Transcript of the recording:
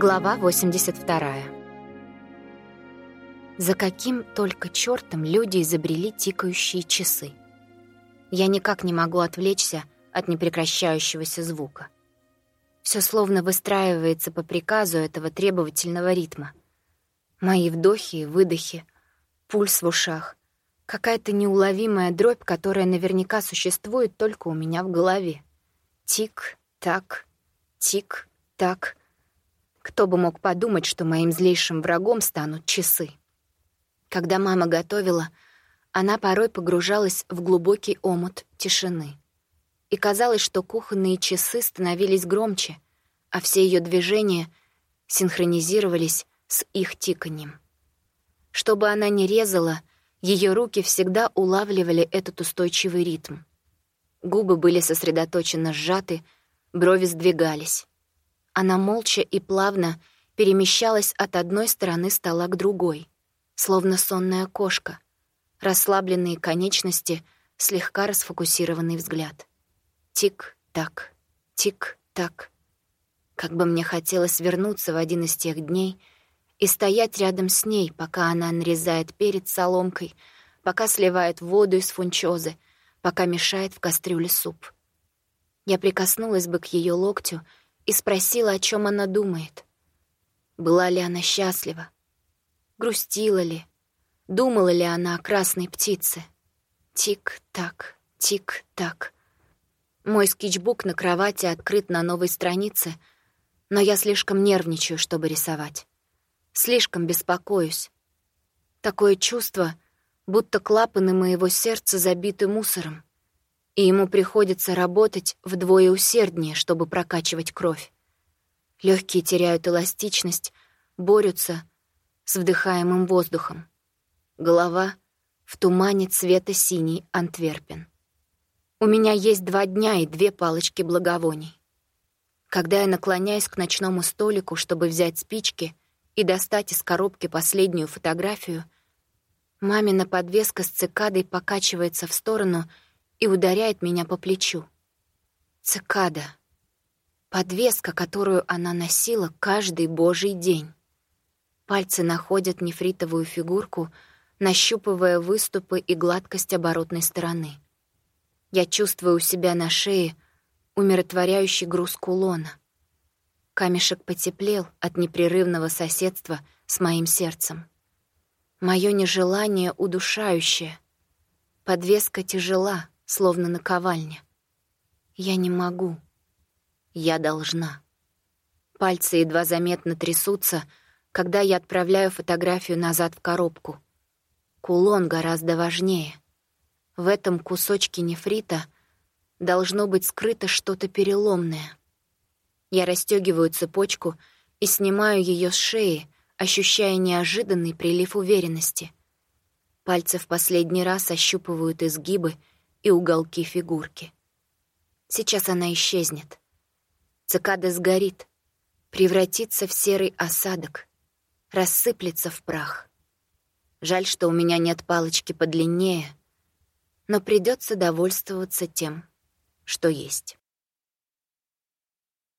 Глава 82. За каким только чертом люди изобрели тикающие часы? Я никак не могу отвлечься от непрекращающегося звука. Все словно выстраивается по приказу этого требовательного ритма. Мои вдохи и выдохи, пульс в ушах, какая-то неуловимая дробь, которая наверняка существует только у меня в голове. Тик-так, тик-так. Кто бы мог подумать, что моим злейшим врагом станут часы. Когда мама готовила, она порой погружалась в глубокий омут тишины. И казалось, что кухонные часы становились громче, а все ее движения синхронизировались с их тиканьем. Чтобы она не резала, ее руки всегда улавливали этот устойчивый ритм. Губы были сосредоточенно сжаты, брови сдвигались. Она молча и плавно перемещалась от одной стороны стола к другой, словно сонная кошка, расслабленные конечности, слегка расфокусированный взгляд. Тик-так, тик-так. Как бы мне хотелось вернуться в один из тех дней и стоять рядом с ней, пока она нарезает перец соломкой, пока сливает воду из фунчозы, пока мешает в кастрюле суп. Я прикоснулась бы к ее локтю и спросила, о чем она думает. Была ли она счастлива? Грустила ли? Думала ли она о красной птице? Тик-так, тик-так. Мой скетчбук на кровати открыт на новой странице, но я слишком нервничаю, чтобы рисовать. Слишком беспокоюсь. Такое чувство, будто клапаны моего сердца забиты мусором и ему приходится работать вдвое усерднее, чтобы прокачивать кровь. Легкие теряют эластичность, борются с вдыхаемым воздухом. Голова в тумане цвета синий Антверпен. У меня есть два дня и две палочки благовоний. Когда я наклоняюсь к ночному столику, чтобы взять спички и достать из коробки последнюю фотографию, мамина подвеска с цикадой покачивается в сторону — и ударяет меня по плечу. Цикада. Подвеска, которую она носила каждый божий день. Пальцы находят нефритовую фигурку, нащупывая выступы и гладкость оборотной стороны. Я чувствую у себя на шее умиротворяющий груз кулона. Камешек потеплел от непрерывного соседства с моим сердцем. Моё нежелание удушающее. Подвеска тяжела, словно наковальня. Я не могу. Я должна. Пальцы едва заметно трясутся, когда я отправляю фотографию назад в коробку. Кулон гораздо важнее. В этом кусочке нефрита должно быть скрыто что-то переломное. Я расстегиваю цепочку и снимаю ее с шеи, ощущая неожиданный прилив уверенности. Пальцы в последний раз ощупывают изгибы — и уголки фигурки. Сейчас она исчезнет. Цикада сгорит, превратится в серый осадок, рассыплется в прах. Жаль, что у меня нет палочки подлиннее, но придется довольствоваться тем, что есть.